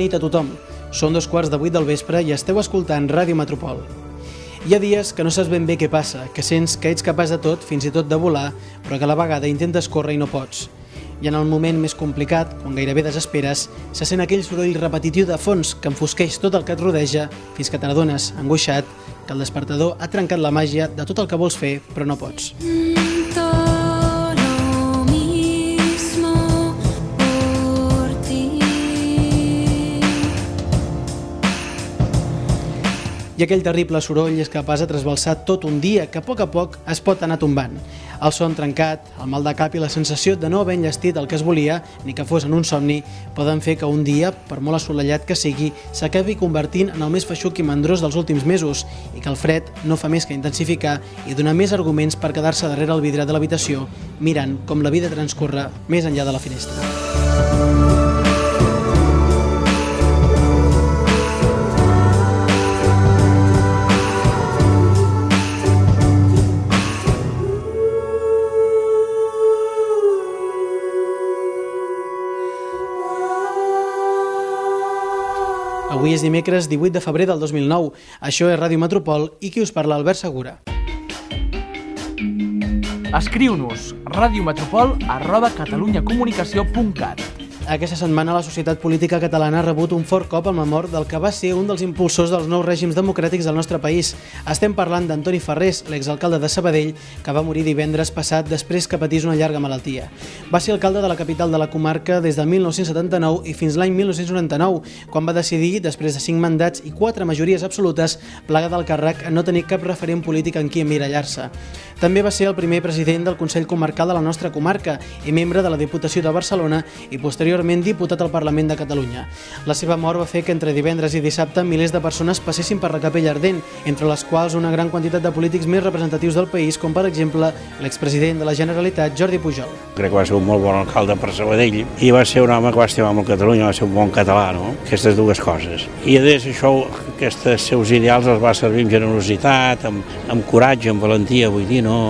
Nit a tothom. Són dos quarts de vuit del vespre i esteu escoltant Ràdio Metropol. Hi ha dies que no saps ben bé què passa, que sents que ets capaç de tot, fins i tot de volar, però que a la vegada intentes córrer i no pots. I en el moment més complicat, quan gairebé desesperes, se sent aquell soroll repetitiu de fons que enfosqueix tot el que et rodeja fins que te n'adones, angoixat, que el despertador ha trencat la màgia de tot el que vols fer, però no pots. Todo I aquell terrible soroll és capaç de trasbalsar tot un dia que a poc a poc es pot anar tombant. El son trencat, el mal de cap i la sensació de no haver enllestit el que es volia, ni que fos en un somni, poden fer que un dia, per molt assolellat que sigui, s'acabi convertint en el més feixuc i mandrós dels últims mesos i que el fred no fa més que intensificar i donar més arguments per quedar-se darrere el vidre de l'habitació, mirant com la vida transcorre més enllà de la finestra. És dimecres 18 de febrer del 2009. Això és Ràdio Metropol i qui us parla, Albert Segura. Escriu-nos radiometropol arroba catalunyacomunicació.cat Aquesta setmana la societat política catalana ha rebut un fort cop al memor del que va ser un dels impulsors dels nous règims democràtics del nostre país. Estem parlant d'Antoni Ferrés, l'exalcalde de Sabadell, que va morir divendres passat després que patís una llarga malaltia. Va ser alcalde de la capital de la comarca des del 1979 i fins l'any 1999, quan va decidir, després de cinc mandats i quatre majories absolutes, plegar del càrrec a no tenir cap referent polític en qui emmirallar-se. També va ser el primer president del Consell Comarcal de la nostra comarca i membre de la Diputació de Barcelona i posteriorment diputat al Parlament de Catalunya. La seva mort va fer que entre divendres i dissabte milers de persones passessin per la capella ardent, entre les quals una gran quantitat de polítics més representatius del país, com per exemple l'expresident de la Generalitat, Jordi Pujol. Crec que va ser un molt bon alcalde per Sabadell i va ser un home que va estimar molt Catalunya, va ser un bon català, no? Aquestes dues coses. I a més això, aquests seus ideals els va servir amb generositat, amb, amb coratge, amb valentia, vull dir, no?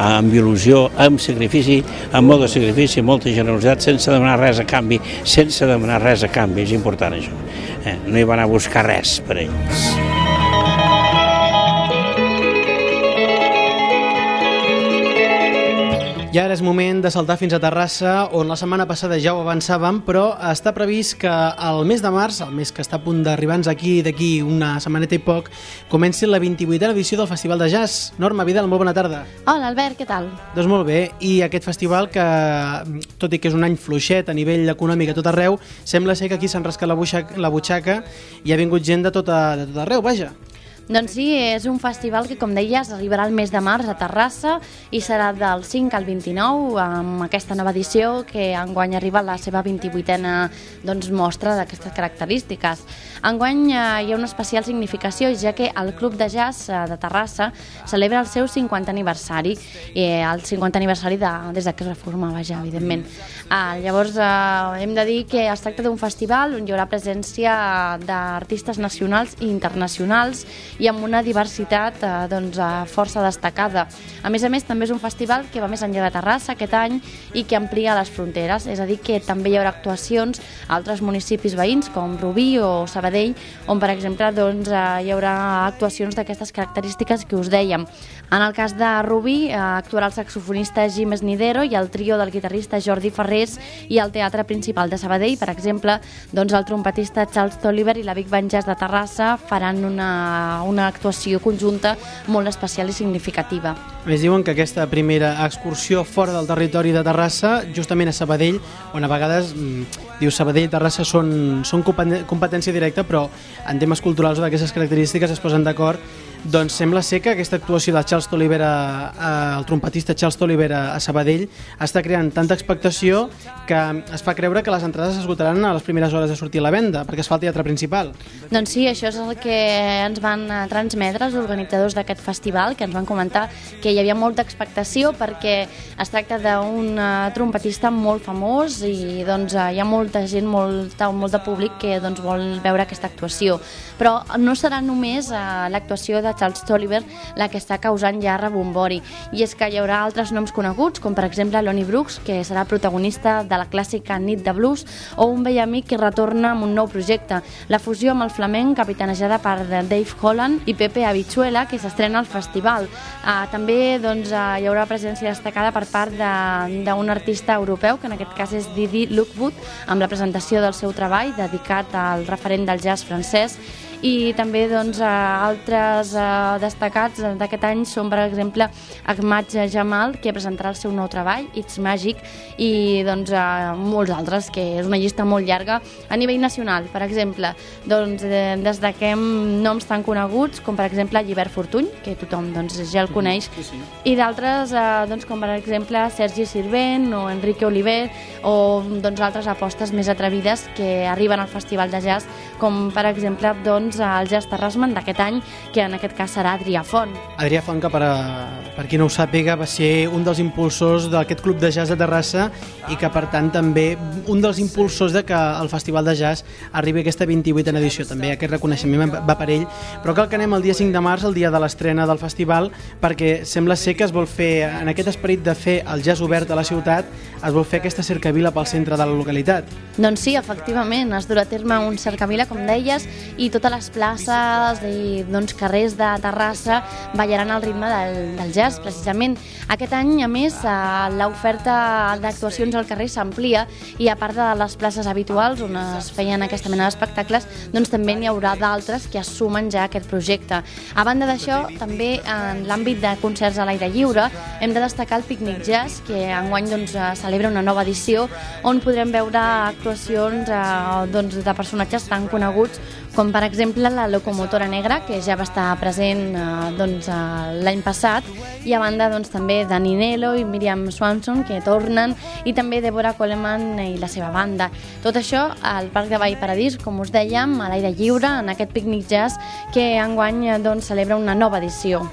amb il·lusió, amb sacrifici, amb molt de sacrifici, molta generositat, sense demanar res a canvi, sense demanar res a canvi, és important això. Eh? No hi va anar a buscar res per ells. I ara és moment de saltar fins a Terrassa, on la setmana passada ja ho avançàvem, però està previst que el mes de març, el mes que està a punt d'arribar-nos aquí d'aquí una setmaneta i poc, comenci la 28a edició del Festival de Jazz. Norma Vidal, molt bona tarda. Hola, Albert, què tal? Doncs molt bé, i aquest festival que, tot i que és un any fluixet a nivell econòmic a tot arreu, sembla ser que aquí s'han rascat la, butxaca, la butxaca i ha vingut gent de tot, a, de tot arreu, vaja. Doncs sí, és un festival que, com deies, arribarà el mes de març a Terrassa i serà del 5 al 29 amb aquesta nova edició que enguany arriba a la seva 28a doncs, mostra d'aquestes característiques. Enguany eh, hi ha una especial significació, ja que el Club de Jazz eh, de Terrassa celebra el seu 50 aniversari, eh, el 50 aniversari de, des de que es reformava ja, evidentment. Eh, llavors, eh, hem de dir que es tracta d'un festival on hi haurà presència d'artistes nacionals i internacionals i amb una diversitat eh, doncs, eh, força destacada. A més a més, també és un festival que va més enllà de Terrassa aquest any i que amplia les fronteres, és a dir, que també hi haurà actuacions a altres municipis veïns com Rubí o Sabadell, on, per exemple, doncs, eh, hi haurà actuacions d'aquestes característiques que us dèiem. En el cas de Rubí, eh, actuarà el saxofonista Jim Esnidero i el trio del guitarrista Jordi Ferrés i el Teatre Principal de Sabadell, per exemple, doncs el trompetista Charles Tolliver i la Big Band Jazz de Terrassa faran una, una actuació conjunta molt especial i significativa. Més, diuen que aquesta primera excursió fora del territori de Terrassa, justament a Sabadell, on a vegades, mm, diu Sabadell i Terrassa són, són compe- competència directa, però en temes culturals d'aquestes característiques es posen d'acord doncs sembla ser que aquesta actuació de Charles Toliver, a, a, el trompetista Charles Toliver a, a Sabadell, està creant tanta expectació que es fa creure que les entrades s'esgotaran a les primeres hores de sortir a la venda, perquè es fa el teatre principal. Doncs sí, això és el que ens van eh, transmetre els organitzadors d'aquest festival, que ens van comentar que hi havia molta expectació perquè es tracta d'un eh, trompetista molt famós i doncs eh, hi ha molta gent, molta, molt de públic que doncs, vol veure aquesta actuació. Però no serà només eh, l'actuació de de Charles Tolliver la que està causant ja rebombori. I és que hi haurà altres noms coneguts, com per exemple Lonnie Brooks, que serà protagonista de la clàssica Nit de Blues, o un vell amic que retorna amb un nou projecte, la fusió amb el flamenc capitanejada per Dave Holland i Pepe Abichuela, que s'estrena al festival. Uh, també doncs, uh, hi haurà presència destacada per part d'un artista europeu, que en aquest cas és Didi Lookwood, amb la presentació del seu treball dedicat al referent del jazz francès i també doncs, eh, altres eh, destacats d'aquest any són, per exemple, Ahmad Jamal, que presentarà el seu nou treball, It's Magic, i doncs, eh, molts altres, que és una llista molt llarga a nivell nacional. Per exemple, doncs, destaquem noms tan coneguts com, per exemple, Llibert Fortuny, que tothom doncs, ja el coneix, Sí, sí. i d'altres, doncs, com per exemple Sergi Sirvent o Enrique Oliver o doncs, altres apostes més atrevides que arriben al Festival de Jazz, com per exemple doncs, el Jazz Terrasman d'aquest any, que en aquest cas serà Adrià Font. Adrià Font, que per, a- per qui no ho sàpiga, va ser un dels impulsors d'aquest club de jazz de Terrassa i que, per tant, també un dels impulsors de que el Festival de Jazz arribi a aquesta 28a edició. També aquest reconeixement va per ell. Però cal que anem el dia 5 de març, el dia de l'estrena del festival, perquè sembla ser que es vol fer, en aquest esperit de fer el jazz obert a la ciutat, es vol fer aquesta cercavila pel centre de la localitat. Doncs sí, efectivament, es durà a terme un cercavila, com deies, i totes les places i doncs, carrers de Terrassa ballaran al ritme del, del jazz, precisament. Aquest any, a més, eh, l'oferta d'actuacions al carrer s'amplia i a part de les places habituals on es feien aquesta mena d'espectacles, doncs també n'hi haurà d'altres que es sumen ja a aquest projecte. A banda d'això, també en l'àmbit de concerts a l'aire lliure, hem de destacar el Picnic Jazz, que enguany doncs, eh, celebra una nova edició on podrem veure actuacions eh, doncs, de personatges tan coneguts com per exemple la locomotora negra, que ja va estar present eh, doncs, eh, l'any passat, i a banda doncs, també Dani Nelo i Miriam Swanson, que tornen, i també Deborah Coleman i la seva banda. Tot això al Parc de Vall Paradís, com us dèiem, a l'aire lliure, en aquest pícnic jazz, que enguany eh, doncs, celebra una nova edició.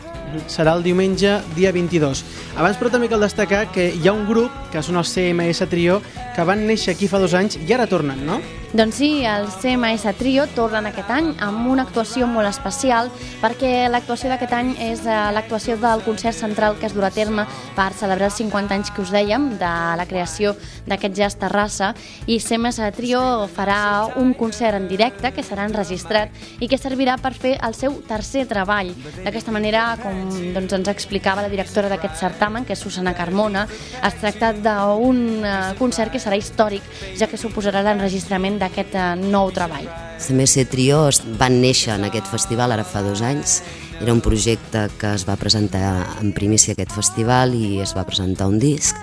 serà el diumenge dia 22. Abans però també cal destacar que hi ha un grup, que són els CMS Trio, que van néixer aquí fa dos anys i ara tornen, no? Doncs sí, el CMS Trio tornen aquest any amb una actuació molt especial perquè l'actuació d'aquest any és eh, l'actuació del concert central que es durà a terme per celebrar els 50 anys que us dèiem de la creació d'aquest jazz Terrassa i CMS Trio farà un concert en directe que serà enregistrat i que servirà per fer el seu tercer treball. D'aquesta manera, com doncs, ens explicava la directora d'aquest certamen, que és Susana Carmona, es tracta d'un eh, concert que serà històric, ja que suposarà l'enregistrament d'aquest eh, nou treball. CMS Trio es van néixer en aquest festival ara fa dos anys. Era un projecte que es va presentar en primícia aquest festival i es va presentar un disc.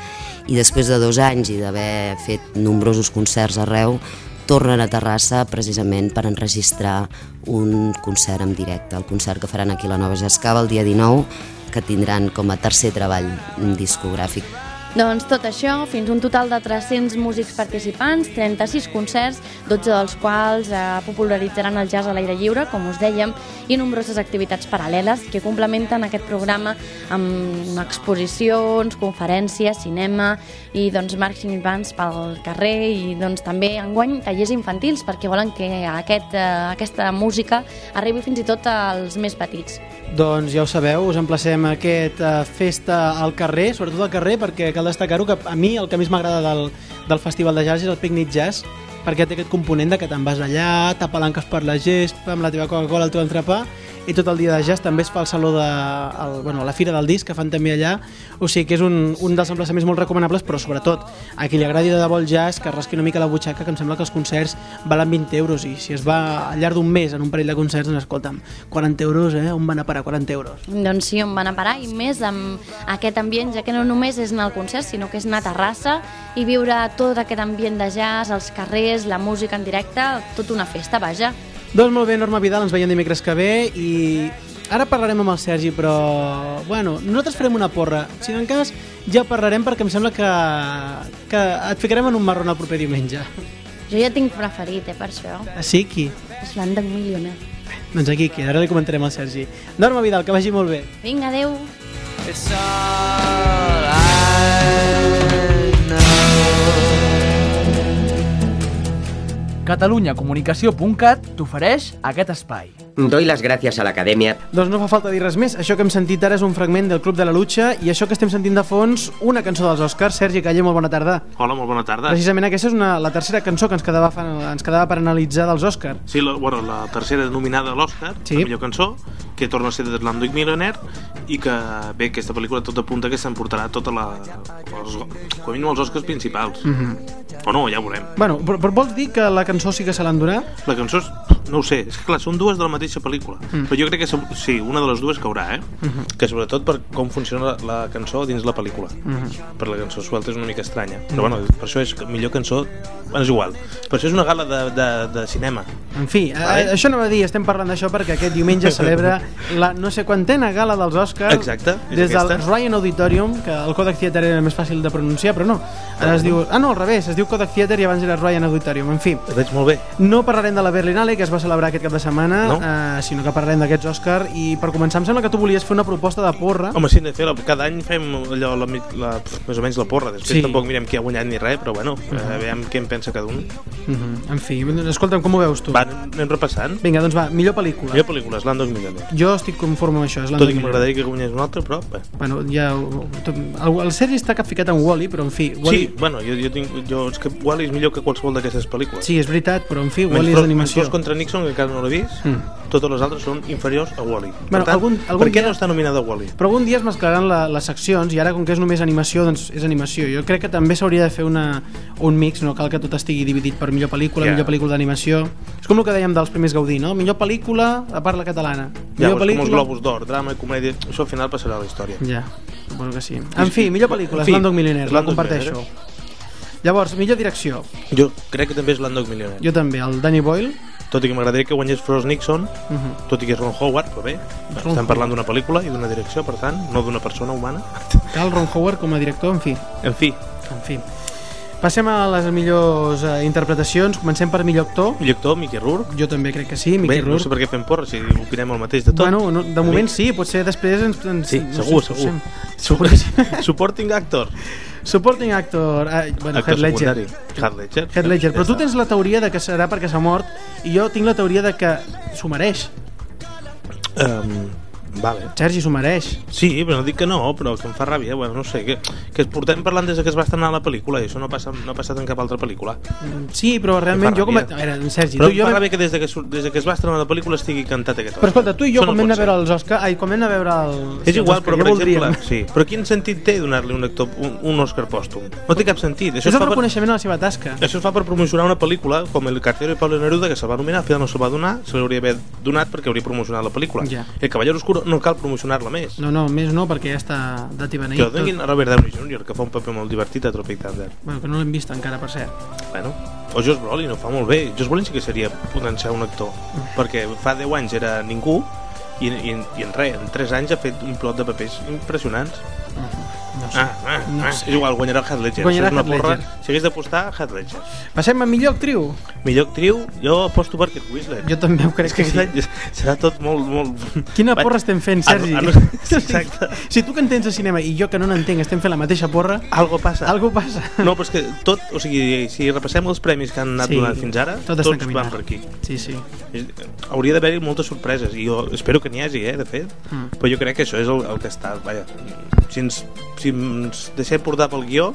I després de dos anys i d'haver fet nombrosos concerts arreu, tornen a Terrassa precisament per enregistrar un concert en directe, el concert que faran aquí la Nova Jascava el dia 19, que tindran com a tercer treball discogràfic. Doncs tot això, fins un total de 300 músics participants, 36 concerts, 12 dels quals eh, popularitzaran el jazz a l'aire lliure, com us dèiem, i nombroses activitats paral·leles que complementen aquest programa amb exposicions, conferències, cinema i doncs marching bands pel carrer i doncs també enguany tallers infantils perquè volen que aquest, eh, aquesta música arribi fins i tot als més petits. Doncs ja ho sabeu, us emplacem aquest uh, festa al carrer, sobretot al carrer, perquè cal destacar-ho que a mi el que més m'agrada del, del Festival de Jazz és el Picnic Jazz, perquè té aquest component de que te'n vas allà, t'apalanques per la gespa, amb la teva Coca-Cola, el teu entrepà, i tot el dia de jazz també es fa al saló de el, bueno, la Fira del Disc que fan també allà o sigui que és un, un dels emplaçaments molt recomanables però sobretot a qui li agradi de debò el jazz que rasqui una mica la butxaca que em sembla que els concerts valen 20 euros i si es va al llarg d'un mes en un parell de concerts doncs escolta'm, 40 euros eh? on van a parar 40 euros? Doncs sí, on van a parar i més amb aquest ambient, ja que no només és anar al concert, sinó que és anar a Terrassa i viure tot aquest ambient de jazz, els carrers, la música en directe, tot una festa, vaja. Doncs molt bé, Norma Vidal, ens veiem dimecres que ve i ara parlarem amb el Sergi, però bueno, nosaltres farem una porra. Si no en cas, ja parlarem perquè em sembla que, que et ficarem en un marron el proper diumenge. Jo ja tinc preferit, eh, per això. Ah, sí, qui? És l'Andang Millionaire. Doncs aquí, qui? Ara li comentarem al Sergi. Norma Vidal, que vagi molt bé. Vinga, adeu. It's all I catalunyacomunicació.cat t'ofereix aquest espai. Doy las gracias a la Academia Doncs no fa falta dir res més. Això que hem sentit ara és un fragment del Club de la Lucha i això que estem sentint de fons, una cançó dels Oscars. Sergi Calle, molt bona tarda. Hola, molt bona tarda. Precisament aquesta és una, la tercera cançó que ens quedava, ens quedava per analitzar dels Oscars. Sí, la, bueno, la tercera nominada a l'Oscar, Sí. la millor cançó, que torna a ser de Slumdog Millionaire, i que, bé, aquesta pel·lícula tot apunta que s'emportarà tota la... Els, com a mínim els Oscars principals. Mm Mhm. -hmm. O no, ja ho veurem. Bueno, però, però vols dir que la cançó sí que se l'han donat? La cançó. No ho sé, és que clar, són dues de la mateixa pel·lícula. Mm. Però jo crec que sí, una de les dues caurà, eh? Mm -hmm. Que sobretot per com funciona la, la cançó dins la pel·lícula. Mm -hmm. Per la cançó suelta és una mica estranya. Però bueno, per això és que millor cançó... És igual. Per això és una gala de, de, de cinema. En fi, Vale. eh, això no va dir, estem parlant d'això perquè aquest diumenge celebra la no sé quantena gala dels Oscars Exacte, des del. Ryan Auditorium, que el Kodak Theater era més fàcil de pronunciar, però no. Ara es diu... Ah, no, al revés, es diu Kodak Theater i abans era Ryan Auditorium. En fi, veig molt bé. no parlarem de la Berlinale, que es va celebrar aquest cap de setmana, No. eh, sinó que parlarem d'aquests Oscar i per començar em sembla que tu volies fer una proposta de porra. Home, sí, fer, la- cada any fem allò, la, la, més o menys la porra. Després Sí. sí. tampoc mirem qui ha guanyat ni res, però bueno, eh, veiem què en pensa cada un. Mhm. En fi, escolta'm, com ho veus tu? Va, anem repassant. Vinga, doncs va, millor pel·lícula. Millor pel·lícula, Slant 2000. Jo estic conforme amb això. És la Tot i que m'agradaria que guanyés un altre, però bé. Bueno, ja... El, el Sergi està capficat en Wall-E, però en fi... Sí, Wall-E... bueno, jo, jo tinc... Jo, és que Wall-E és millor que qualsevol d'aquestes pel·lícules. Sí, és veritat, però en fi, Wall-E és d'animació. Menys contra Nixon, que encara no l'he vist, Mm. totes les altres són inferiors a Wall-E. Per Bueno, tant, algun- algun per què dia- no està nominada a Wall-E? Però algun dia es mesclaran la, les seccions i ara, com que és només animació, doncs és animació. Jo crec que també s'hauria de fer una, un mix, no cal que tot estigui dividit per millor pel·lícula, Ja. millor pel·lícula d'animació. És com el que dèiem dels primers Gaudí, no? Millor pel·lícula a parla catalana. Ja, Millor és com els Globus d'Or, drama i comèdia, això al final passarà a la història. Ja, suposo que sí. En fi, millor pel·lícula, En fi, Slumdog Millionaire, la comparteixo. Llavors, millor direcció. Jo crec que també és Landog Millionaire. Jo també, el Danny Boyle. Tot i que m'agradaria que guanyés Frost Nixon, Uh -huh. tot i que és Ron Howard, però bé, Ron estem parlant d'una pel·lícula i d'una direcció, per tant, no d'una persona humana. Cal Ron Howard com a director, en fi. En fi, En fi. Passem a les millors eh, interpretacions. Comencem per millor actor. millor actor, Mickey Rourke. Jo també crec que sí, Mickey Bé, no Rourke. sé per què fem porra, si opinem el mateix de tot. Bueno, no, de moment sí, potser després ens... ens Sí, no segur, sé, segur. Supporting actor. Supporting actor... Ah, bueno, actor Heath Ledger. Heath Ledger. Heath Ledger. Però tu tens la teoria de que serà perquè s'ha mort i jo tinc la teoria de que s'ho mereix. Um, vale. Sergi s'ho mereix. Sí, però no dic que no, però que em fa ràbia. Bueno, no sé, que, que es portem parlant des de que es va estrenar la pel·lícula i això no, passa, no ha passat en cap altra pel·lícula. Mm, Sí, però realment fa jo com a... A veure, Sergi, Però tu em i jo... fa vam- ràbia que des de que, des de que es va estrenar la pel·lícula estigui cantat aquest Però escolta, tu i jo no com pot de veure els Oscar... Ai, com de veure el... És igual, però per exemple, voldríem. sí. però quin sentit té donar-li un actor un, un Òscar pòstum? No té cap sentit. Això És el fa per, reconeixement a la seva tasca. això es fa per promocionar una pel·lícula com El Cartero i Pablo Neruda, que se'l va nominar, al final no se'l va donar, se l'hauria d'haver donat perquè hauria promocionat la pel·lícula. Ja. El Cavallero Oscuro no cal promocionar-la més. No, no, més no, perquè ja està dati beneït. Que donin a Robert Downey Jr., que fa un paper molt divertit a Tropic Thunder. Bueno, que no l'hem vist encara, per cert. Bueno, o Josh Brolin ho fa molt bé. Josh Brolin sí que seria potenciar un actor, perquè fa 10 anys era ningú i, i, i en res, en 3 anys ha fet un plot de papers impressionants. No sé. Ah, ah, No ah. sé. És igual, guanyarà Heath Ledger. Guanyarà una Heath porra. Ledger. Si hagués d'apostar, Heath Ledger. Passem a millor actriu. Millor actriu, jo aposto per Kate Winslet. Jo també ho crec és que que sí. any serà tot molt... molt... Quina porra estem fent, Sergi? Exacte. Si tu que entens de cinema i jo que no n'entenc estem fent la mateixa porra, Algo passa. algú passa. No, però és que tot, o sigui, si repassem els premis que han anat Sí, donant fins ara, tot tots encaminat. van per aquí. Sí, sí. Hauria d'haver-hi moltes sorpreses i jo espero que n'hi hagi, eh, de fet Mm. però jo crec que això és el, el que està vaja, si, ens, si ens deixem portar pel guió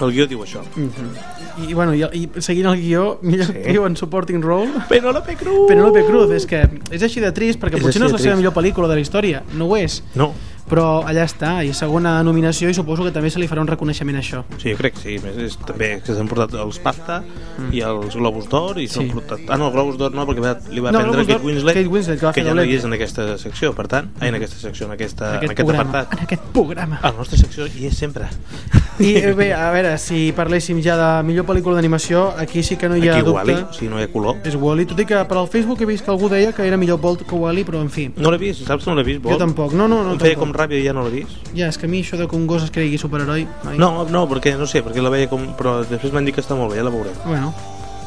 el guió diu això. Mhm. I, bueno, i, i seguint el guió, millor Sí. actriu en supporting role, Penélope Cruz. Penélope Cruz, és que és així de trist, perquè És potser no és la seva millor pel·lícula de la història, no ho és, no, però allà està, i segona nominació i suposo que també se li farà un reconeixement a això. sí, jo crec que sí més, és, també que s'han portat els PAFTA Mm. i els Globus d'Or i s'han Sí. portat... ah no, els Globus d'Or no, perquè va, li va No, prendre Kate Winslet, Kate Winslet, que va fer ja no hi és en aquesta secció per tant, ai, en aquesta secció en, aquesta, En en aquest, aquest programa, apartat en aquest programa. a la nostra secció hi és sempre I eh, bé, a veure, si parléssim ja de millor pel·lícula d'animació, aquí sí que no hi ha aquí dubte. Wall-E, o sigui, no hi ha color És Wall-E, tot i que per al Facebook he vist que algú deia que era millor Bolt que Wall-E, però en fi, no l'he vist, saps que no l'he vist? jo tampoc. No, no, no, em feia tampoc. com ràbia ja no l'he vist Ja, és que a mi això de que un gos es cregui superheroi... Ai. No, no, perquè no sé, perquè la veia com... Però després m'han dit que està molt bé, ja la veurem. Bueno,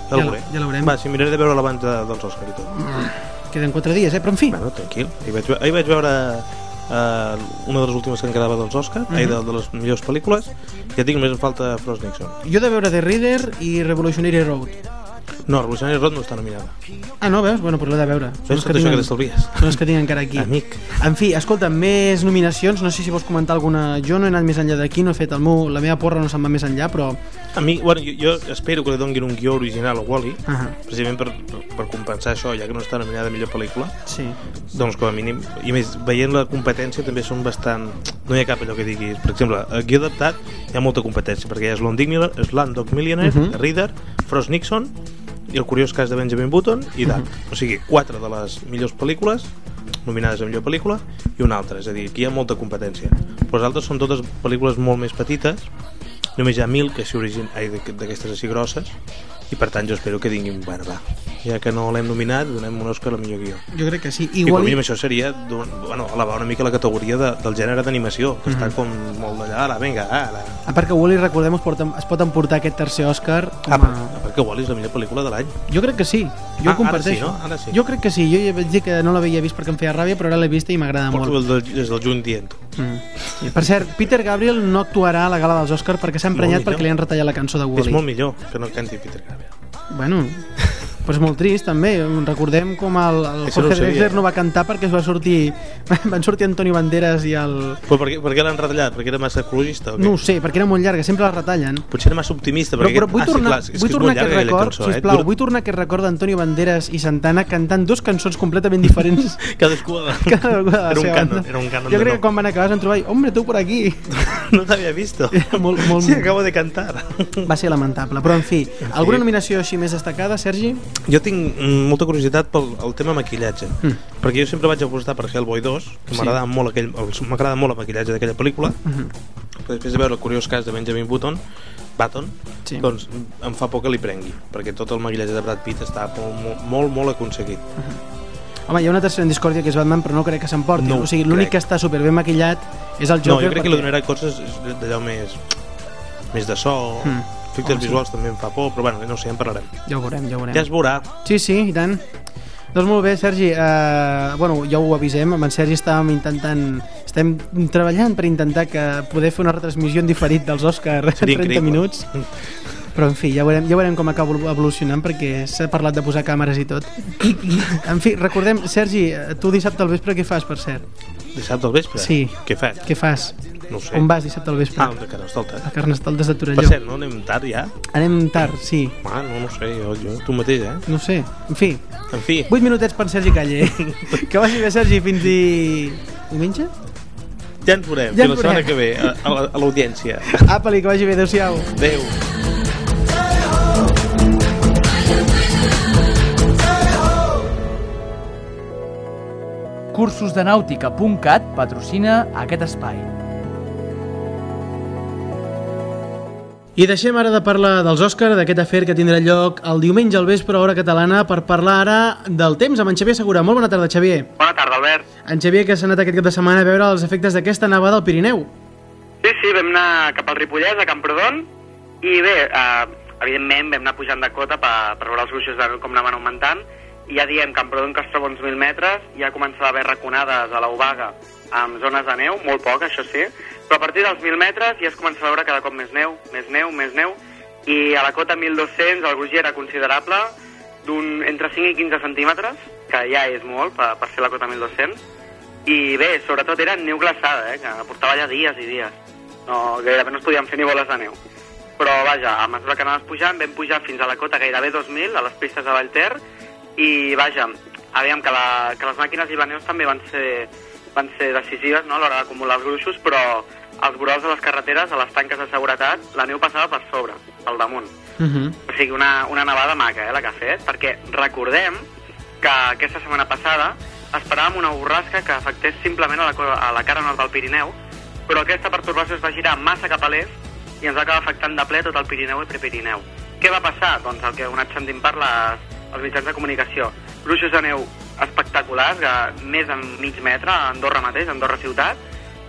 Ja la Ja la- veurem. ja la veurem. Va, si miraré de veure l'abans de, dels Òscar i tot. queden quatre dies, eh? Però en fi, Bueno, tranquil. Ahir vaig, ahir vaig veure uh, una de les últimes que em quedava dels Òscar, Mhm. ahir de, de les millors pel·lícules. Ja tinc més en falta Frost Nixon. jo de veure The Reader i Revolutionary Road. No, Revolutionary Road no està nominada. Ah, no, veus? Bueno, però l'he de veure. Són Ves, tot això que t'estalvies. Són els que tinc encara aquí. Amic. En fi, escolta, més nominacions, no sé si vols comentar alguna... Jo no he anat més enllà d'aquí, no he fet el meu... La meva porra no se'n va més enllà, però... A mi, bueno, jo, jo espero que li donguin un guió original a Wall-E, Ahà. precisament per, per, per compensar això, ja que no està nominada a millor pel·lícula. Sí. Doncs com a mínim, i a més, veient la competència també són bastant... No hi ha cap allò que diguis. Per exemple, a guió adaptat hi ha molta competència, perquè hi ha Slumdog Millionaire, Slumdog Millionaire Mhm. Reader, Frost Nixon, i el curiós cas de Benjamin Button i Dark. O sigui, quatre de les millors pel·lícules nominades a millor pel·lícula i una altra, és a dir, aquí hi ha molta competència. Però les altres són totes pel·lícules molt més petites. Només hi ha mil que d'aqu- d'aquestes així grosses. I per tant jo espero que tinguin, bueno, va ja que no l'hem nominat, donem un Òscar a millor guió Jo crec que sí. i com a Igual... mínim això seria d'un- bueno, elevar una mica la categoria de, del gènere d'animació que està Mhm. com molt d'allà, ara, vinga, ara A part que Wall-E, recordem, es pot, es pot emportar aquest tercer Òscar com ah, a... per, perquè Wall-E és la millor pel·lícula de l'any Jo crec que sí, jo Ah, comparteixo. ara sí, no? Ara sí. Jo crec que sí, jo ja vaig dir que no l'havia vist perquè em feia ràbia, però ara l'he vista i m'agrada molt. Porto des del juny dient Mm. Sí. Per cert, Peter Gabriel no actuarà a la gala dels Oscars perquè s'ha emprenyat perquè li han retallat la cançó de és Wall-E. molt millor que no canti Peter Gabriel Bueno, però és molt trist també. Recordem com el, el no Jorge sabia. Drexler no va cantar perquè es va sortir van sortir Antonio Banderas i el... Però per què, per què l'han retallat? Perquè era massa ecologista o què? No sé, perquè era molt llarga, sempre la retallen. Potser era massa optimista. Però, perquè però vull ah, sí, tornar, clar, és, vull tornar aquest record, cançó, eh? sisplau, Dura- vull tornar aquest record d'Antonio Banderas i Santana cantant dos cançons completament diferents. Cadascú de... Cada de era un canon, era un canon Jo crec que quan van acabar trobar i, hombre, tu por aquí. No t'havia visto. molt, molt... Sí, acabo de cantar. Va ser lamentable, però en fi, alguna nominació així més destacada, Sergi? Jo tinc mm, molta curiositat pel el tema maquillatge, Mm. perquè jo sempre vaig apostar per Hellboy 2, que Sí. m'agradava molt aquell, el- m'agrada molt el maquillatge d'aquella pel·lícula, Mhm. però després de veure el curiós cas de Benjamin Button, Button, Sí. doncs em fa por que li prengui, perquè tot el maquillatge de Brad Pitt està molt, molt, molt, molt aconseguit. Home, hi ha una tercera en discòrdia que és Batman, però no crec que s'emporti. No o sigui, l'únic que està superben maquillat és el No, Joker. jo crec que perquè- li donarà coses d'allò més més de so, Mm. Efectes Home, sí. visuals també em fa por, però bueno, no sé, ja en parlarem. Ja ho veurem, ja ho veurem. Ja es veurà. Sí, sí, i tant. Doncs molt bé, Sergi. Uh, bueno, ja ho avisem, amb en Sergi estàvem intentant... Estem treballant per intentar que poder fer una retransmissió en diferit dels Òscar en Seria 30 increïble. minuts. Però, en fi, ja veurem, ja veurem com acaba evolucionant perquè s'ha parlat de posar càmeres i tot. En fi, recordem, Sergi, eh, tu dissabte al vespre què fas, per cert? Dissabte al vespre? Sí. Què fas? Què fas? No sé. On vas dissabte al vespre? Ah, de Carnestoltes. A Carnestoltes de Torelló. Per cert, no anem tard ja? Anem tard, sí. Ah, no, no sé, jo, jo, tu mateix, eh? No sé. En fi, En fi, 8 minutets per Sergi Calle. que vagi bé, Sergi, fins i... diumenge? ja ens veurem. Ja ens la setmana veurem. que ve, a, a la- a l'audiència. Apa-li, que vagi bé, adéu-siau. Adéu. Cursosdenàutica.cat patrocina aquest espai. I deixem ara de parlar dels Òscar, d'aquest afer que tindrà lloc el diumenge al vespre a hora catalana per parlar ara del temps amb en Xavier Segura. Molt bona tarda, Xavier. Bona tarda, Albert. En Xavier que s'ha anat aquest cap de setmana a veure els efectes d'aquesta nevada al Pirineu. Sí, sí, vam anar cap al Ripollès, a Camprodon, i bé, eh, evidentment vam anar pujant de cota per, per veure els gruixos de com anaven augmentant, i ja diem Camprodon que es troba uns 1.000 metres, ja començava a haver raconades a l'Obaga amb zones de neu, molt poc, això sí, però a partir dels 1.000 metres ja es comença a veure cada cop més neu, més neu, més neu, i a la cota 1.200 el gruix ja era considerable, d'un entre 5 i 15 centímetres, que ja és molt per, per ser la cota 1.200, i bé, sobretot era neu glaçada, eh, que portava allà dies i dies. No, gairebé no es podien fer ni boles de neu. Però vaja, a mesura que anaves pujant, vam pujar fins a la cota gairebé 2.000, a les pistes de Vallter, i vaja, aviam que, la, que les màquines i planeus també van ser, van ser decisives no, a l'hora d'acumular els gruixos, però als vorals de les carreteres, a les tanques de seguretat, la neu passava per sobre, pel damunt. Uh -huh. O sigui, una, una nevada maca, eh, la que ha fet, perquè recordem que aquesta setmana passada esperàvem una borrasca que afectés simplement a la, a la cara nord del Pirineu, però aquesta pertorbació es va girar massa cap a l'est i ens va acabar afectant de ple tot el Pirineu i Prepirineu. Què va passar? Doncs el que heu anat sentint per les, els mitjans de comunicació. Gruixos de neu espectaculars, de més de mig metre a Andorra mateix, a Andorra ciutat,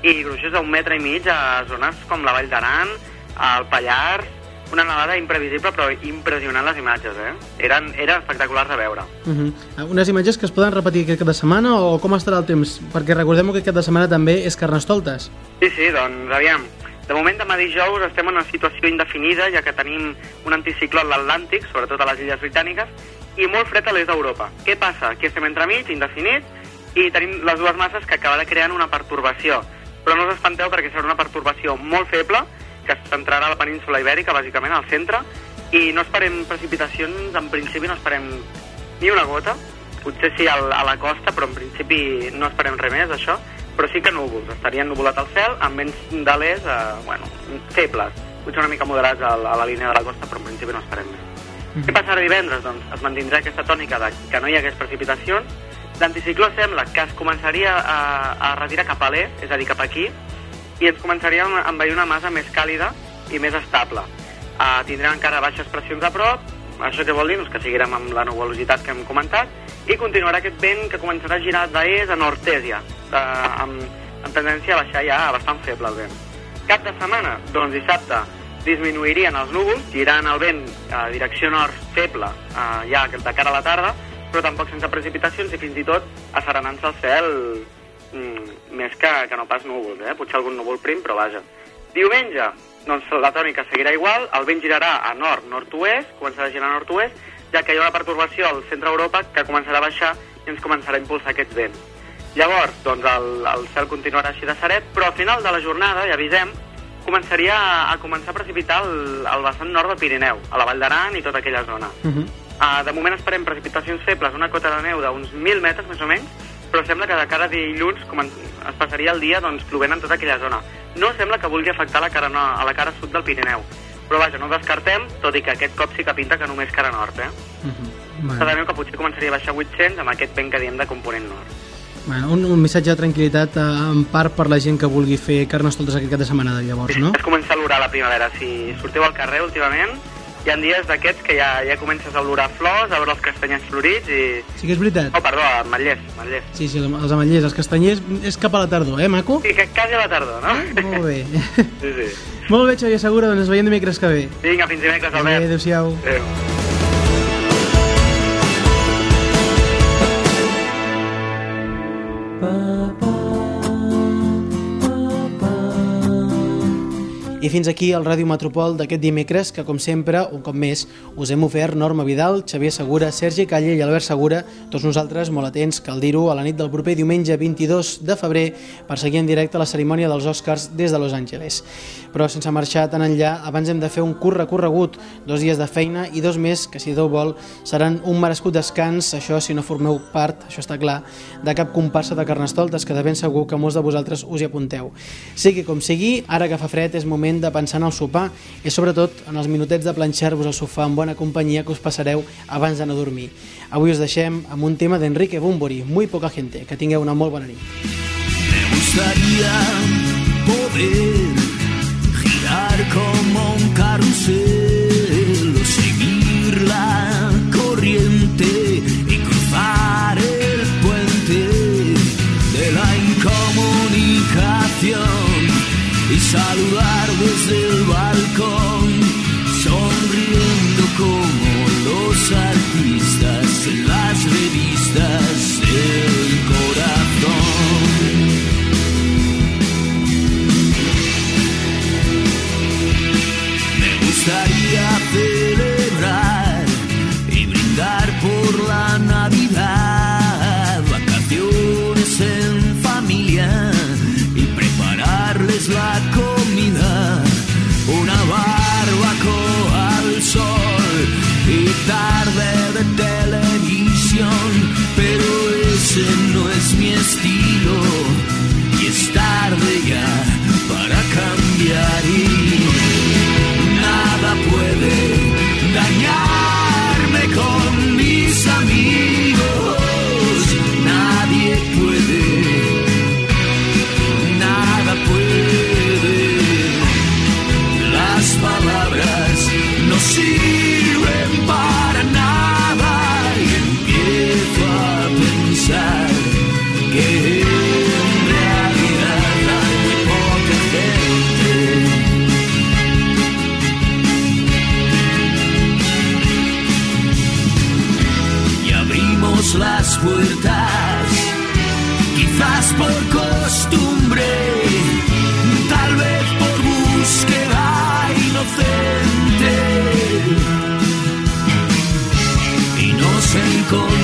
i gruixos d'un metre i mig a zones com la Vall d'Aran, al Pallars, una nevada imprevisible però impressionant les imatges, eh? Eren, eren espectaculars de veure. Uh -huh. Unes imatges que es poden repetir aquest cap de setmana o com estarà el temps? Perquè recordem que aquest cap de setmana també és Carnestoltes. Sí, sí, doncs aviam, De moment, demà dijous estem en una situació indefinida, ja que tenim un anticicló a l'Atlàntic, sobretot a les illes britàniques, i molt fred a l'est d'Europa. Què passa? Aquí estem entremig, indefinit, i tenim les dues masses que acabarà creant una pertorbació. Però no us espanteu perquè serà una pertorbació molt feble, que es centrarà a la península ibèrica, bàsicament al centre, i no esperem precipitacions, en principi no esperem ni una gota, potser sí a la costa, però en principi no esperem res més, això, però sí que núvols, estaria nuvolat al cel, amb vents de l'est, eh, bueno, febles, potser una mica moderats a, la- a la línia de la costa, però en principi no esperem més. Què passarà divendres? Doncs es mantindrà aquesta tònica de que no hi hagués precipitacions. L'anticicló sembla que es començaria a, a retirar cap a l'est, és a dir, cap aquí, i ens començaria a envair una massa més càlida i més estable. Uh, tindrem encara baixes pressions a prop, això què vol dir? Doncs que seguirem amb la nuvolositat que hem comentat, i continuarà aquest vent que començarà a girar d'est a nord-est ja, uh, amb, amb tendència a baixar ja bastant feble el vent. Cap de setmana? Doncs dissabte disminuirien els núvols, girant el vent a direcció nord feble uh, ja de cara a la tarda, però tampoc sense precipitacions i fins i tot asserenant-se el cel mm, més que, que no pas núvols, eh? potser algun núvol prim, però vaja. Diumenge, doncs la tònica seguirà igual, el vent girarà a nord-nord-oest, començarà a girar a nord-oest, ja que hi ha una pertorbació al centre d'Europa que començarà a baixar i ens començarà a impulsar aquests vents. Llavors, doncs el, el cel continuarà així de seret, però al final de la jornada, ja avisem, començaria a, a començar a precipitar el, el vessant nord del Pirineu, a la Vall d'Aran i tota aquella zona. Uh -huh. Uh, de moment esperem precipitacions febles, una cota de neu d'uns 1.000 metres més o menys, però sembla que de cara a dilluns es passaria el dia doncs, plovent en tota aquella zona. No sembla que vulgui afectar la cara, no, a la cara sud del Pirineu, però vaja, no descartem, tot i que aquest cop sí que pinta que només cara nord, eh? Uh -huh. Sabem que potser començaria a baixar 800 amb aquest vent que diem de component nord. Bueno, un, un missatge de tranquil·litat eh, en part per la gent que vulgui fer carnestoltes aquest cap de setmana llavors, no? Es comença a olorar la primavera. Si sortiu al carrer últimament, hi ha dies d'aquests que ja, ja comences a olorar flors, a veure els castanyers florits i... Sí que és veritat. Oh, perdó, ametllers, ametllers. Sí, sí, els ametllers, els castanyers, és cap a la tardor, eh, maco? Sí, que quasi a la tardor, no? Eh? Molt bé. Sí, sí. Molt bé, Xavier Segura, doncs ens veiem dimecres que ve. Vinga, fins dimecres, Albert. adéu-siau. Adéu. Bye. I fins aquí el Ràdio Metropol d'aquest dimecres, que com sempre, un cop més, us hem ofert Norma Vidal, Xavier Segura, Sergi Calle i Albert Segura, tots nosaltres molt atents, cal dir-ho, a la nit del proper diumenge 22 de febrer per seguir en directe la cerimònia dels Oscars des de Los Angeles. Però sense marxar tan enllà, abans hem de fer un curt recorregut, dos dies de feina i dos més que, si Déu vol, seran un merescut descans, això si no formeu part, això està clar, de cap comparsa de carnestoltes, que de ben segur que molts de vosaltres us hi apunteu. Sigui com sigui, ara que fa fred és moment de pensar en el sopar i sobretot en els minutets de planxar-vos al sofà amb bona companyia que us passareu abans d'anar a dormir. Avui us deixem amb un tema d'Enrique Bumburi, Muy poca gente. Que tingueu una molt bona nit. Me gustaría poder por costumbre, tal vez por búsqueda inocente. Y no se encontramos.